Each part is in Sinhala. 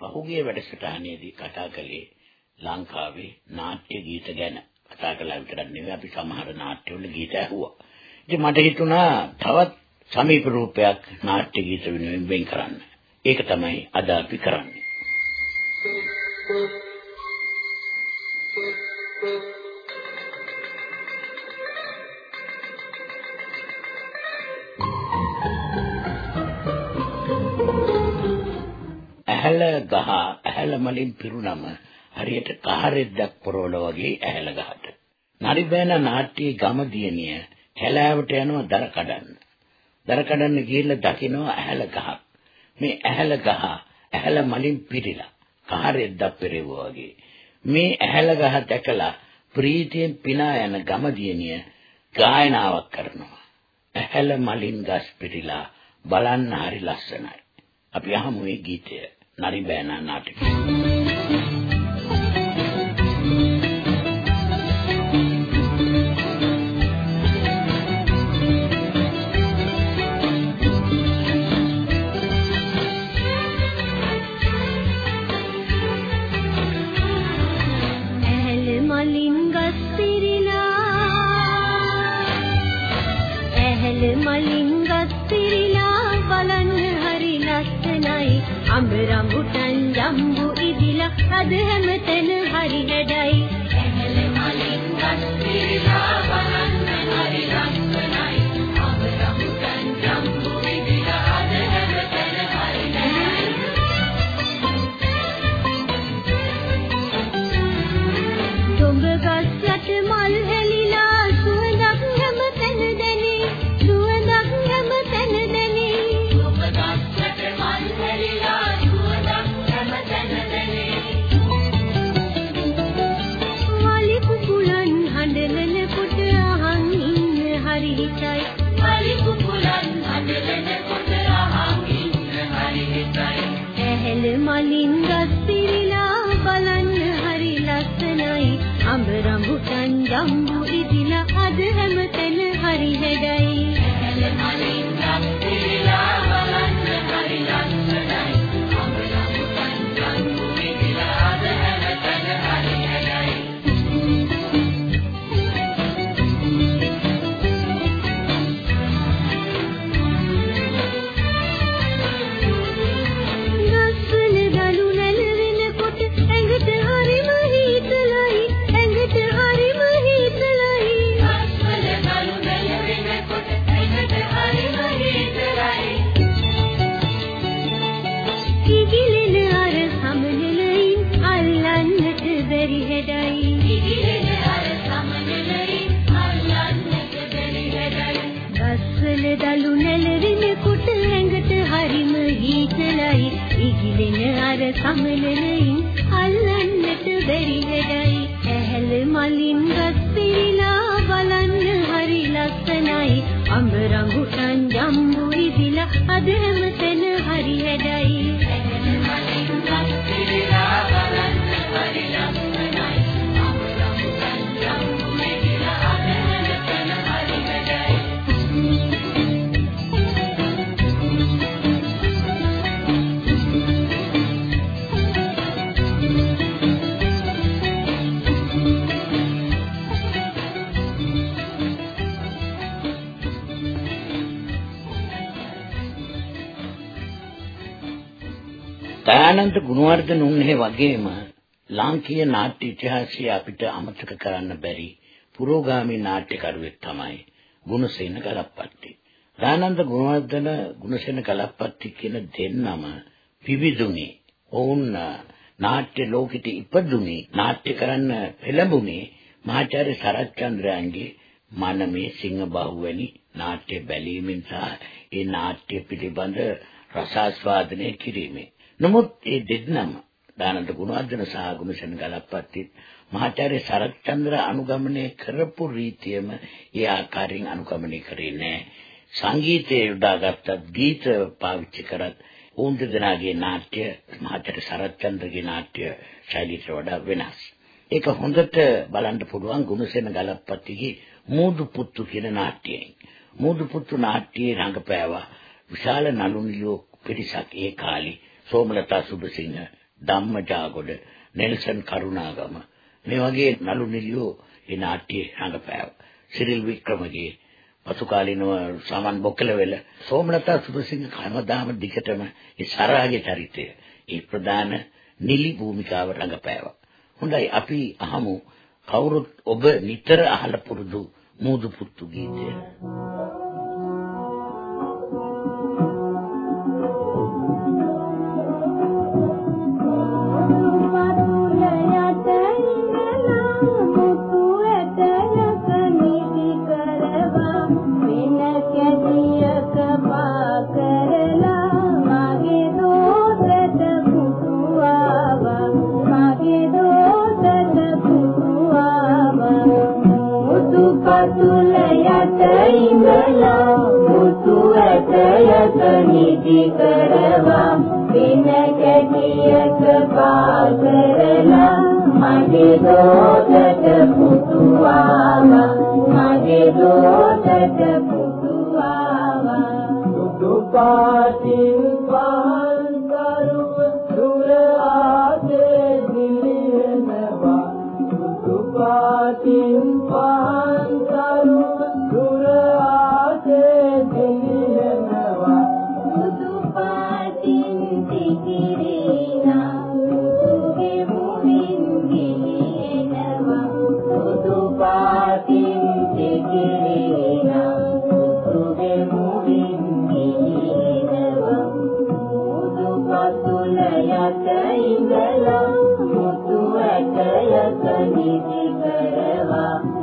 පහුගිය වැඩසටහනේදී කතා කළේ ලංකාවේ නාට්‍ය ගීත ගැන. කතා කළා විතරක් නෙවෙයි අපි සමහර නාට්‍යවල ගීත ඇහුවා. ඉතින් මට හිතුණා තවත් සමීප රූපයක් නාට්‍ය ගීත වෙනුවෙන් වෙන් කරන්න. ඒක තමයි අද අපි කරන්නේ. ඇහැල මලින් පිරුණම හරියට කහරෙද්දක් පොරවල වගේ ඇහැල ගහට. නරිබෑන නාට්‍යයේ ගම දියණිය හැලෑවට යනවා දර කඩන්න. දර කඩන්න ගිහිල්ලා දකිනවා ඇහැල ගහක්. මේ ඇහැල ගහ ඇහැල මලින් පිරීලා කහරෙද්දක් පෙරෙවුවා වගේ. මේ ඇහැල ගහ දැකලා ප්‍රීතියෙන් පිනා යන ගම දියණිය ගායනාවක් කරනවා. ඇහැල මලින් ගස් පිරීලා බලන්න හරි ලස්සනයි. අපි අහමු මේ ගීතය. නරි බෑනා නාටකය. ජම්බු ඉදිලා අද හැමතැන හරි හැඩයි. ඇහැල මලින් ගස් පිරීලා ganga අල්ලන්නට බැරි හැඩයි කිගිලෙන අර සමනලයින් අල්ලන්නට බැරි හැඩයි ගස්වල දලු නැලවෙනකොට ඇඟට හරිම හීතලයි. ඉගිලෙන අර සමනලයින් අල්ලන්නට බැරි හැඩයි ඇහැල මලින් ගස් පිරීලා බලන්න හරි ලස්සනයි. අඹ රඟුටන් ජම්බු ඉදිලා අද දයානන්ද ගුණවර්ධන උන්නේ වගේම ලාංකීය නාට්‍ය ඉතිහාසය අපිට අමතක කරන්න බැරි පුරෝගාමී නාට්‍යකරුවෙක් තමයි ගුණසේන ගලප්පට්ටි. දයානන්ද ගුණවර්ධන ගුණසේන ගලප්පට්ටි කියන දෙන්නම විවිධුනේ. ඔවුන් නාට්‍ය ලෝකෙට ඉපදුනේ නාට්‍ය කරන්න පෙළඹුණේ මහාචාර්ය සරච්චන්ද්‍රයන්ගේ මනමේ සිංහ බහුවැනි නාට්‍ය බැලීමෙන් සහ ඒ නාට්‍ය පිළිබඳ රසාස්වාදනය කිරීමෙන් නමුත් ඒ දෙන්නම දානන්ද ගුණවර්ධන සහ ගුණසේන ගලප්පත්ති මහාචාර්ය සරච්චන්ද්‍ර අනුගමනය කරපු රීතියම ඒ ආකාරයෙන් අනුගමනය කරේ නැහැ. සංගීතය යොදාගත්තත් ගීත පාවිච්චි කරත් උන් දෙදෙනාගේ නාට්‍ය මහාචාර්ය සරච්චන්ද්‍රගේ නාට්‍ය ශෛලියට වඩා වෙනස්. ඒක හොඳට බලන්න පුළුවන් ගුණසේන ගලප්පත්තිගේ මූදු පුත්තු කියන නාට්‍යයෙන්. මූදු පුත්තු නාට්‍යයේ රංගපෑවා විශාල නළු නිළියෝ පිරිසක් ඒ කාලේ සෝමලතා සුබසිංහ ධම්මජාගොඩ, නෙල්සන් කරුණාගම මේ වගේ නළු නිළියෝ ඒ නාට්‍යයේ රඟපෑවා. සිරිල් වික්‍රමගේ පසු කාලිනව සමන් බොක්කලවෙල සෝමලතා සුබසිංහ කමදාම දිගටම ඒ සරාගේ චරිතය ඒ ප්‍රධාන නිලි භූමිකාව රඟපෑවා. හොඳයි අපි අහමු කවුරුත් ඔබ නිතර අහලා පුරුදු මූදු පුත්තු ගීතය. නිදි කරවා පින කැටියක පාකරලා මගේ දෝතට පුතුවාවා මගේ දෝතට පුතුවාවා සුදු පාටින් love.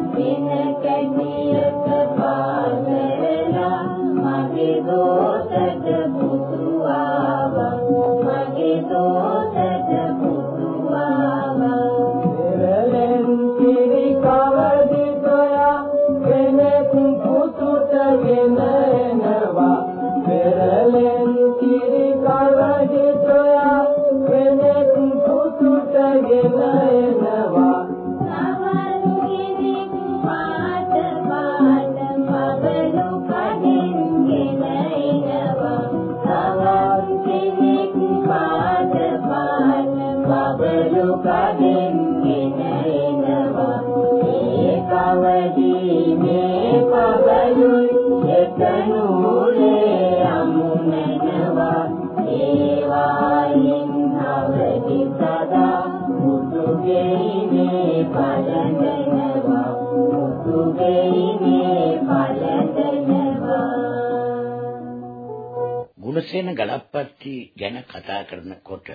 ගුණසේන ගලප්පත්ති ගැන කතා කරනකොට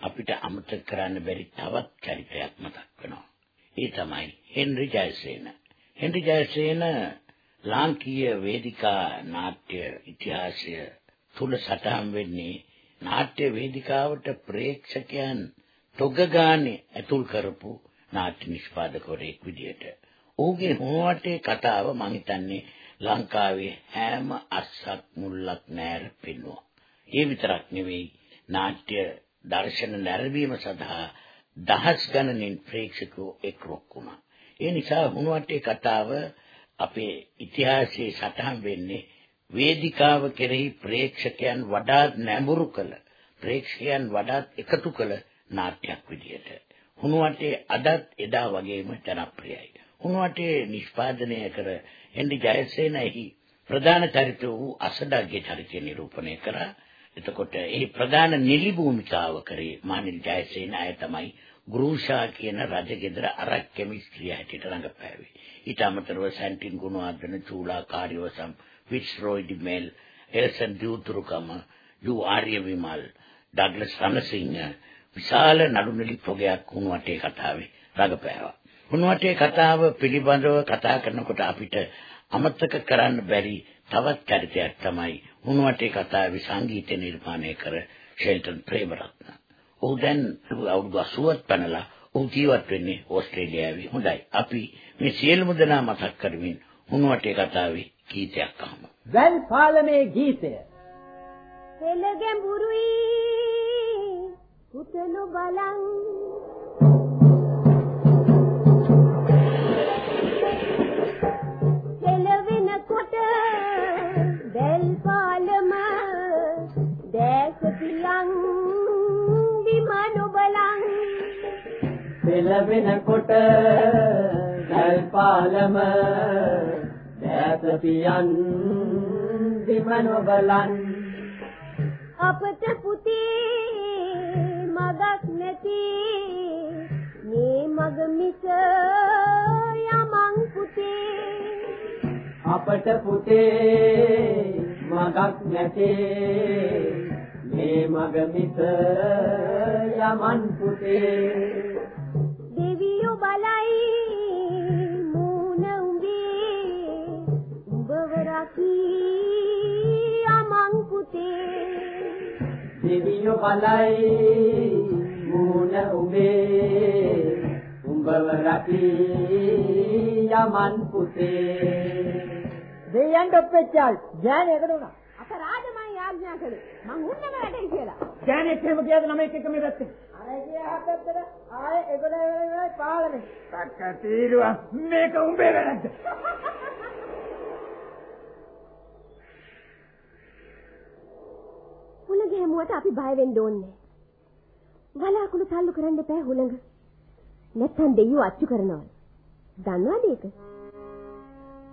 අපිට අමතක කරන්න බැරි තවත් චරිතයක් මතක් වෙනවා. ඒ තමයි හෙන්රි ජයසේන. හෙන්රි ජයසේන ලාංකීය වේදිකා නාට්‍ය ඉතිහාසය තුල සටහන් වෙන්නේ නාට්‍ය වේදිකාවට ප්‍රේක්ෂකයන් තොග ගානේ ඇතුල් කරපු නාට්‍ය නිෂ්පාදකවරයෙක් විදියට. ඔහුගේ හොවටේ කතාව මම හිතන්නේ ලංකාවේ හැම අස්සක් මුල්ලක් නැර පෙන්වුවා. ඒ විතරක් නෙවෙයි නාට්‍ය දර්ශන නැරඹීම සඳහා දහස් ගණනින් ප්‍රේක්ෂකයෝ එක්රොක් වුණා. ඒ නිසා හුණුවටේ කතාව අපේ ඉතිහාසයේ සටහන් වෙන්නේ වේදිකාව කෙරෙහි ප්‍රේක්ෂකයන් වඩාත් නැඹුරු කළ ප්‍රේක්ෂකයන් වඩාත් එකතු කළ නාට්‍යයක් විදියට. හුණුවටේ අදත් එදා වගේම ජනප්‍රියයි. හුණුවටේ නිෂ්පාදනය කර හෙන්රි ජයසේනහි ප්‍රධාන චරිත වූ අසඩගේ චරිතය නිරූපණය කරා. එතකොට ඒ ප්‍රධාන නිලි භූමිකාව කරේ මානිල් ජයසේන අය තමයි ගෘෂා කියන රජගෙදර අරක් කෙමිස්ට්‍රිය හැටියට රඟපෑවේ. ඊට අමතරව සැන්ටින් ගුණවර්ධන චූලා කාර්යවසම් විස්රෝයි ඩිමෙල් එල්සන් දියුතුරුකම යු ආර්ය විමල් ඩග්ලස් රණසිංහ විශාල නළුනිලි පොගයක් වුණු වටේ කතාවේ රඟපෑවා. වුණුවටේ කතාව පිළිබඳව කතා කරනකොට අපිට අමතක කරන්න බැරි තවත් චරිතයක් තමයි වුණුවටේ කතාවේ සංගීත නිර්මාණය කර ෂෙල්ටන් ප්‍රේමරත්න. ඔහු දැන් අවුරුදු 80ක් පැනලා ඔහු ජීවත් වෙන්නේ ඕස්ට්‍රේලියාවේ. හොඳයි. අපි මේ සියලුම දෙනා මතක් කරමින් වුණුවටේ කතාවේ ගීතයක් අහමු. වැල් පාලමේ ගීතය. හෙළ ගැඹුරුයි පුතනු බලන් පෙළවෙනකොට ගල් පාලම දැත පියන් දිමන බලන් අපට පුතේ මගක් නැති මේ මග මිස යමන් පුතේ. අපට පුතේ මගක් නැතේ මේ මග මිස යමන් පුතේ රකී යමන් පුතේ දෙවියෝ බලයි මූණ උඹේ. උඹව රකී යමන් පුතේ දෙයයන්ට ඔප්පෙච්චාල් ඥානය එකට උනා? අප රාජමයි ආඥා කළේ. මං උන්නම රටේ කියලා. ඥානෙත් එහෙම කියද නම එක එක මේ පැත්තේ අර ගිය හතත්තර ආයේ ඒගොල්ලෝ පාලනේ. තක්ක තීරුවා මේක උඹේ වැරද්ද හුළඟ හැමුවට අපි බය වෙන්න ඕනේ. වලාකුළු තල්ලු කරන්න එපා හුළඟ නැත්තම් දෙයියෝ අච්චු කරනවා දන්නවද ඒක?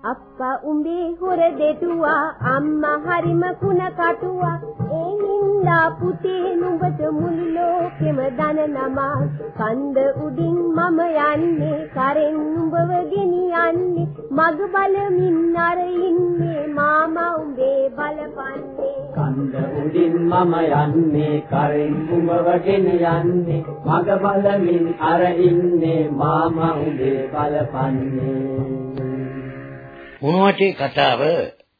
අප්පා උඹේ හොර දෙටුවා අම්මා හරිම කුණ කටුවා. ඒ හින්දා පුතේ නුඹට මුළු ලෝකෙම දන නමා. කන්ද උඩින් මම යන්නේ කරෙන් නුඹව ගෙනියන්නේ මග බලමින් අර ඉන්නේ මාමා උඹේ බලපන්නේ. කන්ද උඩින් මම යන්නේ කරෙන් උඹව ගෙන යන්නේ මග බලමින් අර ඉන්නේ මාමා උඹේ බලපන්නේ උණුවටේ කතාව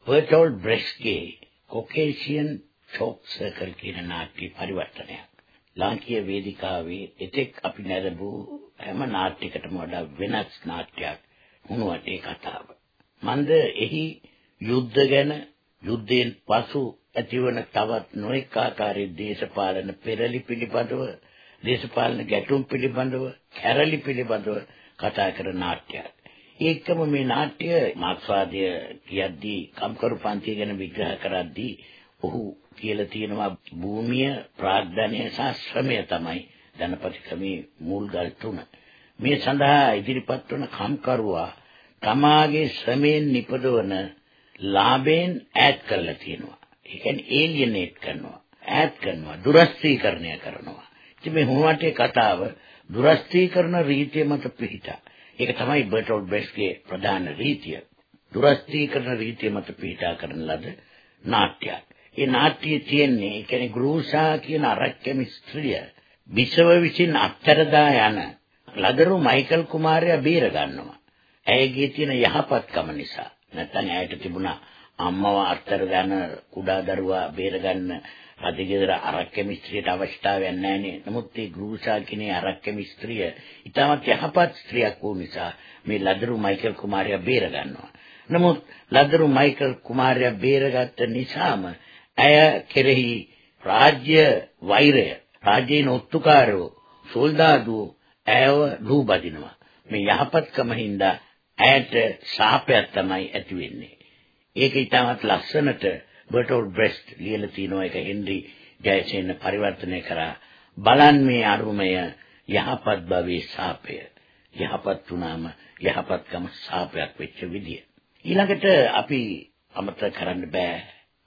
බර්ටෝල් බ්‍රෙස්ගේ කොකේසියන් චෝක් සර්කල් කියන නාට්‍ය පරිවර්තනයක්. ලාංකීය වේදිකාවේ එතෙක් අපි නැරඹූ හැම නාට්‍යයකටම වඩා වෙනස් නාට්‍යයක් උණුවටේ කතාව. මන්ද එහි යුද්ධ ගැන යුද්ධයෙන් පසු ඇතිවන තවත් නොඑක ආකාරයේ දේශපාලන පෙරලි පිළිබඳව දේශපාලන ගැටුම් පිළිබඳව කැරලි පිළිබඳව කතා කරන නාට්‍යයක්. ඒකම මේ නාට්‍ය මාක්ස්වාදය කියද්දී කම්කරු පන්තිය ගැන විග්‍රහ කරද්දී ඔහු කියලා තියෙනවා භූමිය ප්‍රාග්ධනය සහ ශ්‍රමය තමයි ධනපතිකමේ මුල්ගල් තුන. මේ සඳහා ඉදිරිපත් වන කම්කරුවා තමාගේ ශ්‍රමයෙන් නිපදවන ලාභයෙන් ඈත් කරලා තියෙනවා. ඒ කියන්නේ ඒලියනේට් කරනවා. ඈත් කරනවා. දුරස්ථීකරණය කරනවා. ඉතින් මේ හුණවටේ කතාව දුරස්ථීකරණ රීතිය මත පිහිටා. ඒක තමයි බර්ටෝල් බ්‍රෙස්ගේ ප්‍රධාන රීතිය. දුරස්ථීකරණ රීතිය මත පිහිටා කරන ලද නාට්‍යයක්. ඒ නාට්‍යයේ තියෙන්නේ ඒ කියන්නේ ග්‍රූසා කියන අරක්කම ස්ත්‍රිය විසව විසින් අත්තරදා යන ලදරු මයිකල් කුමාරයා බේර ගන්නවා. ඇයගේ තියෙන යහපත්කම නිසා. නැත්නම් ඇයට තිබුණා අම්මව අත්තර ගන්න කුඩා දරුවා බේර ගන්න රජගෙදර අරක්කම ස්ත්‍රියට අවශ්‍යතාවයක් නැහැනේ. නමුත් මේ ග්‍රූසා කියන අරක්කම ස්ත්‍රිය ඊටමත් යහපත් ස්ත්‍රියක් වූ නිසා මේ ලදරු මයිකල් කුමාරයා බේර ගන්නවා. නමුත් ලදරු මයිකල් කුමාරයා බේරගත්ත නිසාම ඇය කෙරෙහි රාජ්‍ය වෛරය රාජ්‍යයේ ඔත්තුකාරෝ සෝල්දාදුවෝ ඇයව ලූබදිනවා. මේ යහපත්කම හින්දා ඇයට ශාපයක් තමයි ඇති වෙන්නේ. ඒක ඊටමත් ලස්සනට බර්ටෝල් බ්‍රෙස්ට් ලියලා තිනවා. ඒක හෙන්රි ජයසේන පරිවර්තනය කරා. බලන් මේ අරුමය යහපත් භවයේ ශාපය යහපත් වුණාම යහපත්කම ශාපයක් වෙච්ච විදිය. ඊළඟට අපි අමතක කරන්න බෑ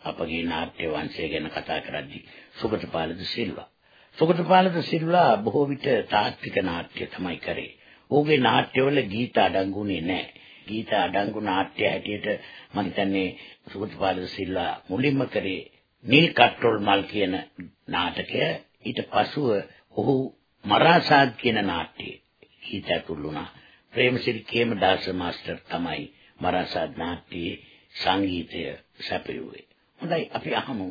අපගේ නාට්‍ය වංශය ගැන කතා කරද්දී. සුගතපාලද සිල්වා. සුගතපාලද සිල්වා බොහෝ විට තාත්වික නාට්‍ය තමයි කරේ. ඔහුගේ නාට්‍යවල ගීත අඩංගුනේ නැහැ. ගීත අඩංගු නාට්‍ය හැටියට මම හිතන්නේ සුගතපාල සිල්වා මුලින්ම කරේ නිල් කට්ටොල් මල් කියන නාටකය. ඊට පසුව ඔහු මරාසාද් කියන නාට්‍යයේ ගීත ඇතුළුණා ප්‍රේමසිරි කේමදාස මාස්ටර් තමයි මරාසාද් නාට්‍යයේ සංගීතය සැපයුවේ. හොඳයි අපි අහමු.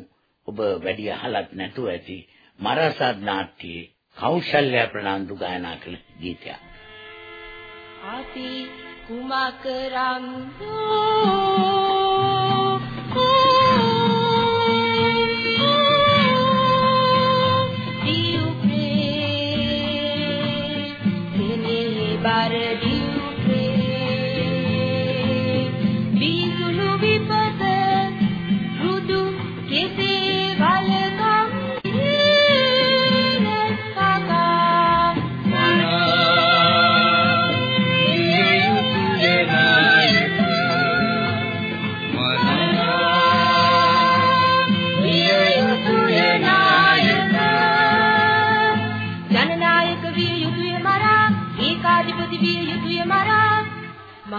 ඔබ වැඩි අහලත් නැතුව ඇති මරාසාද් නාට්‍යයේ කෞශල්‍ය ප්‍රනාන්දු ගායනා කළ ගීතයක්. අපි කුමක්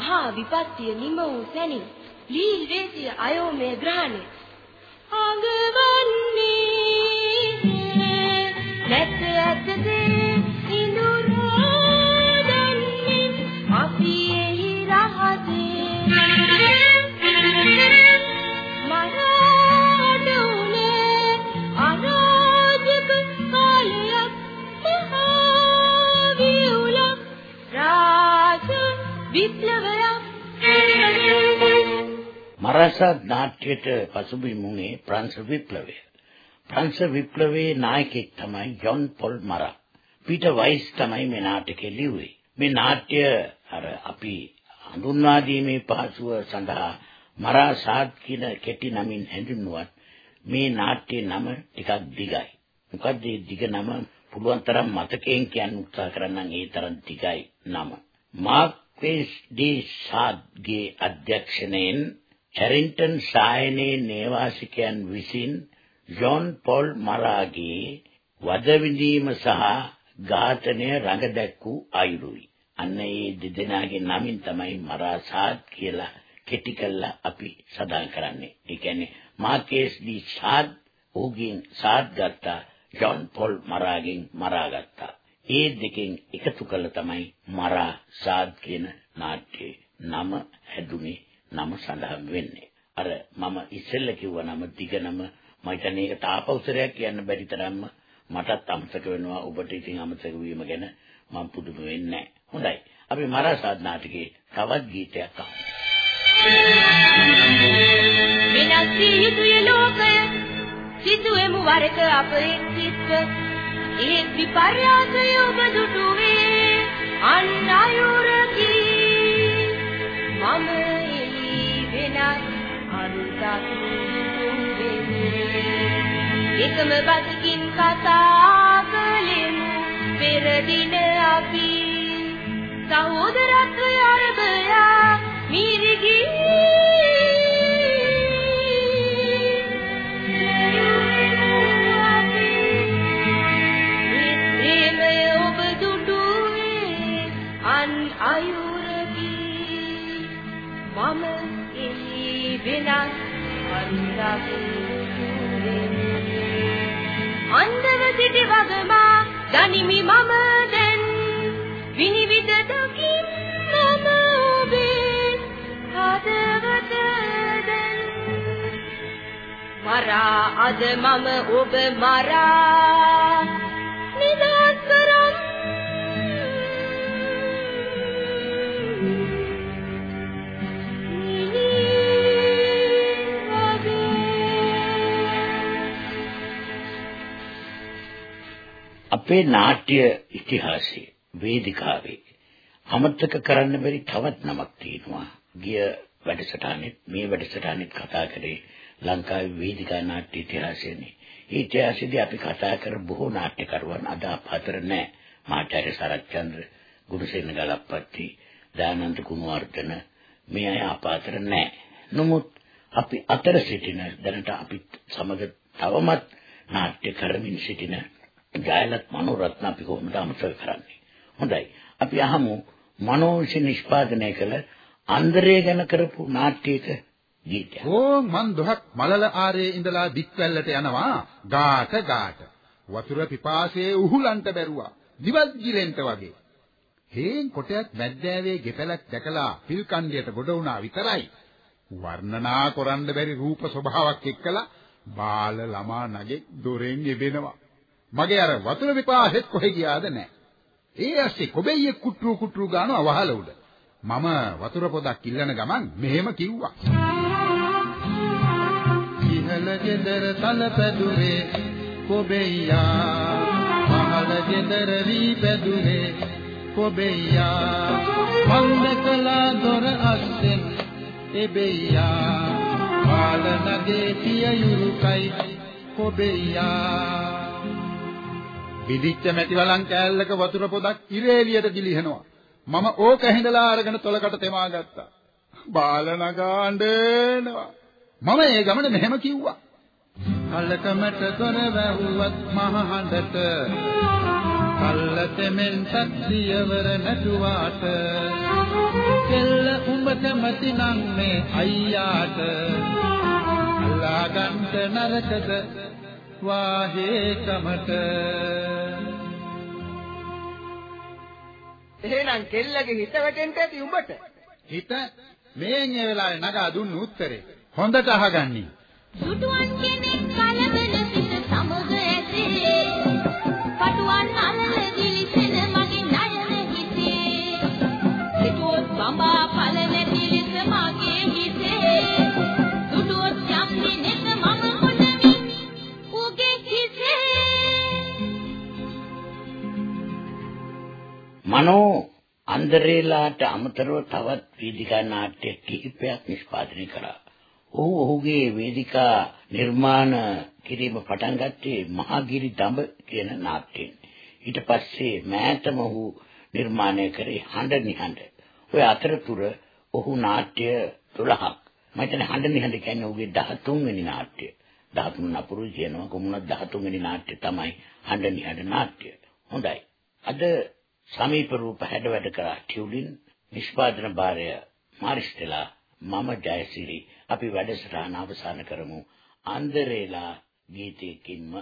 මහා විපත්තිය නිම වූ සැනින් ලීල් වේසිය අයෝමය ග්‍රහණය. අඟවන්නේ නැත් ඇතදේ මරසත් නාට්‍යයට පසුබිම් වුණේ ප්‍රංශ විප්ලවය. ප්‍රංශ විප්ලවයේ නායකයෙක් තමයි ජොන් පොල් මරා. පීටර් වයිස් තමයි මේ නාටකය ලිව්වේ. මේ නාට්‍ය අර අපි හඳුන්වා දීමේ පහසුව සඳහා මරා සාත් කියන කෙටි නමින් හැඳින්වුවත් මේ නාට්‍යයේ නම ටිකක් දිගයි. මොකද මේ දිග නම පුළුවන් තරම් මතකයෙන් කියන්න උත්සාහ කරන්නම් ඒ තරම් දිගයි නම. මාක් වෙස් ඩී සාත්ගේ අධ්‍යක්ෂණයෙන් හැරින්ටන් සායනයේ නේවාසිකයන් විසින් ජොන් පොල් මරාගේ වද විඳීම සහ ඝාතනය රඟ දැක්වූ අයුරුයි. අන්න ඒ දෙදෙනාගේ නමින් තමයි මරාසාත් කියලා කෙටි කළා අපි සඳහන් කරන්නේ. ඒ කියන්නේ මාකේස් ඩි සාද් ඔහුගෙන් සාද් ගත්තා ජොන් පොල් මරාගෙන් මරාගත්තා. ඒ දෙකෙන් එකතු කළ තමයි මරා සාද් කියන නාට්‍යයේ නම හැදුනේ නම සඳහන් වෙන්නේ. අර මම ඉස්සෙල්ල කිව්ව නම දිග නම මම හිතන්නේ ඒක තාපෞසරයක් කියන්න බැරි තරම්ම මටත් අමතක වෙනවා ඔබට ඉතින් අමතක වීම ගැන මම පුදුම වෙන්නේ හොඳයි. අපි මරාසාද් නාටකයේ තවත් ගීතයක් අහමු. වෙනස් වී යුතුය ලෝකය සිදුවෙමු වරක අප එක් සිත්ව ඒ විපර්යාසය ඔබ දුටුවේ අන් අයුරකි මම එලි වෙනස් අරුතක් එකම බසකින් කතා කළෙමු පෙර දින අපි සහෝදරත්වය අරබයා මිරිගී අන්දව සිටි වගමා දනිමි මම දැන්. විනිවිද දකින් මම ඔබේ හදවත දැන්. මරා අද මම ඔබ මරා අපේ නාට්‍ය ඉතිහාසයේ වේදිකාවේ අමතක කරන්න බැරි තවත් නමක් තියෙනවා. ගිය වැඩසටහනෙත් මේ වැඩසටහනෙත් කතා කරේ ලංකාවේ වේදිකා නාට්‍ය ඉතිහාසයනේ. ඒ ඉතිහාසයේදී අපි කතා කර බොහෝ නාට්‍යකරුවන් අද අප අතර නැහැ. මාචාර්ය සරච්චන්ද්‍ර, ගුණසේන ගලප්පත්ති, දයානන්ද කුණුවර්ධන මේ අය අප අතර නැහැ. නමුත් අපි අතර සිටින දැනට අපි සමග තවමත් නාට්‍ය කරමින් සිටින ජයලත් මනෝරත්න අපි කොහොමද අමතක කරන්නේ? හොඳයි. අපි අහමු මනෝ විසින් නිෂ්පාදනය කළ අන්දරේ ගැන කරපු නාට්‍යයක ගීතයක්. ඕ මන් දොහක් මලල ආරේ ඉඳලා දික්වැල්ලට යනවා ගාට ගාට. වතුර පිපාසයේ උහුලන්ට බැරුවා. දිවත් ගිලෙන්ට වගේ. හේන් කොටයක් මැද්දෑවේ ගෙපලක් දැකලා පිල් කණ්ඩියට ගොඩ වුණා විතරයි. වර්ණනා කරන්න බැරි රූප ස්වභාවයක් එක්කලා බාල ළමා නගෙක් දොරෙන් එබෙනවා. මගේ අර වතුර විපාසෙත් කොහෙ ගියාද නැහැ. ඒ ඇස්සේ කොබෙයියෙක් කුට්ටු කුට්ටු ගානවා වහල උඩ. මම වතුර පොදක් ඉල්ලන ගමන් මෙහෙම කිව්වා. ඉහළ ගෙදර තල පැදුරේ කොබෙයියා පහළ ගෙදර වී පැදුරේ කොබෙයියා මන්ද කළා දොර අස්සෙන් එබෙයියා පාලනගේ පිය යුරුකයි කොබෙයියා පිදිච්ච මැටි වලන් කෑල්ලක වතුර පොදක් ඉරේලියට දිලිහෙනවා. මම ඕක ඇහිඳලා අරගෙන තොලකට තෙමා ගත්තා. බාල නගාඬනවා. මම ඒ ගමන මෙහෙම කිව්වා. කල්ලකමට දොර වැහුවත් මහහඬට කල්ලතෙමෙන් සත්‍යවර නැටුවාට කෙල්ල උඹ කැමති නම් මේ අයියාට අල්ලා ගන්න නරකද වාහේ කමට එහෙනම් කෙල්ලගේ හිත වැටෙන්න ඇති උඹට. හිත මේන් ඒ වෙලාවේ නගා දුන්න උත්තරේ හොඳට අහගන්නි. දුටුවන් කෙනෙක් මනෝ අන්දරේලාට අමතරව තවත් වේදිකා නාට්‍ය කිහිපයක් නිෂ්පාදනය කළා. ඔහු ඔහුගේ වේදිකා නිර්මාණ කිරීම පටන් ගත්තේ මහගිරි දඹ කියන නාට්‍යයෙන්. ඊට පස්සේ මෑතම ඔහු නිර්මාණය කරේ හඬ නිහඬ. ඔය අතරතුර ඔහු නාට්‍ය 12ක් මම හිතන්නේ හඬ නිහඬ කියන්නේ ඔහුගේ 13 වෙනි නාට්‍ය. 13 නපුරු කියනවා කොමුණක් 13 වෙනි නාට්‍ය තමයි හඬ නිහඬ නාට්‍ය. හොඳයි. අද සමීප රූප හැඩ වැඩ කරා ටියුලින් නිෂ්පාදන භාරය මාරිස්ටලා මම ජයසිරි. අපි වැඩසටහන අවසන් කරමු. අන්දරේලා ගීතයකින්ම.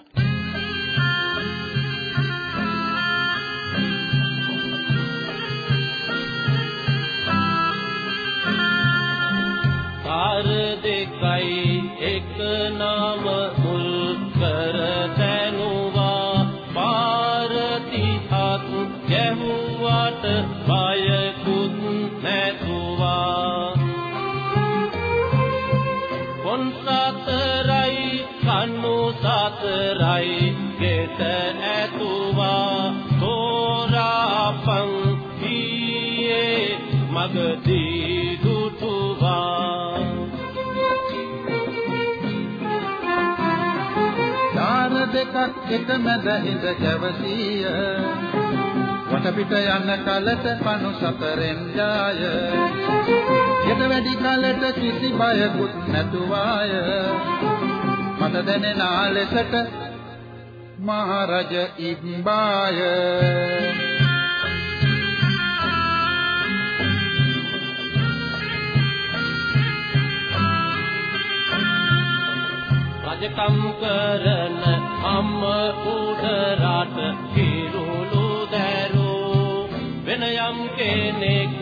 එක මැද හිඳ ගැවසීය. වටපිට යන කලට පනු සතරෙන් ජාය. ගෙද වැඩි කලට කිසි බයකුත් නැතුවාය. මට දැනෙන ආලෙසට මහරජ ඉබ්බාය රජකම් කරන අම්ම උඩ රට කිරුළු දැරූ වෙන යම් කෙනෙක්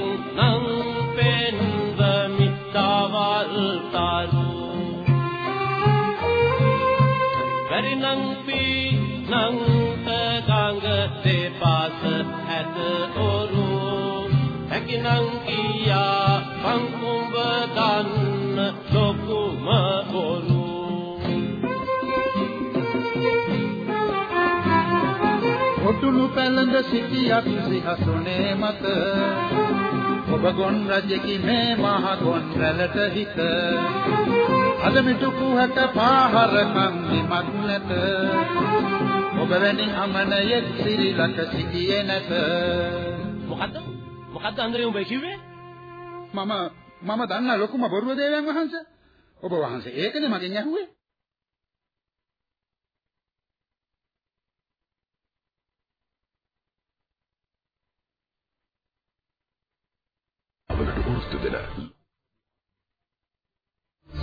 පැලඳ සිටියක් සිහසුනේ මත. ඔබ ගොන් රජෙකි මේ මහ ගොන් රැළට හිත. අද මිටු කුහක පාහර කන්දිමක් නැත. ඔබ වැනි අමනයෙක් සිරිලක සිටියේ නැත. මොකද්ද? මොකද්ද අන්දරේ උඹ කිව්වේ? මම මම දන්න ලොකුම බොරුව දේවයන් වහන්සේ. ඔබ වහන්සේ ඒකනේ මගෙන් ඇහුවේ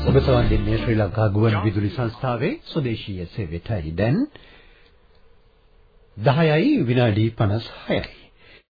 ඔබ සවන් දෙන්නේ ශ්‍රී ලංකා ගුවන් විදුලි සංස්ථාවේ ස්වදේශීය සේවයටයි. දැන් 10යි විනාඩි 56යි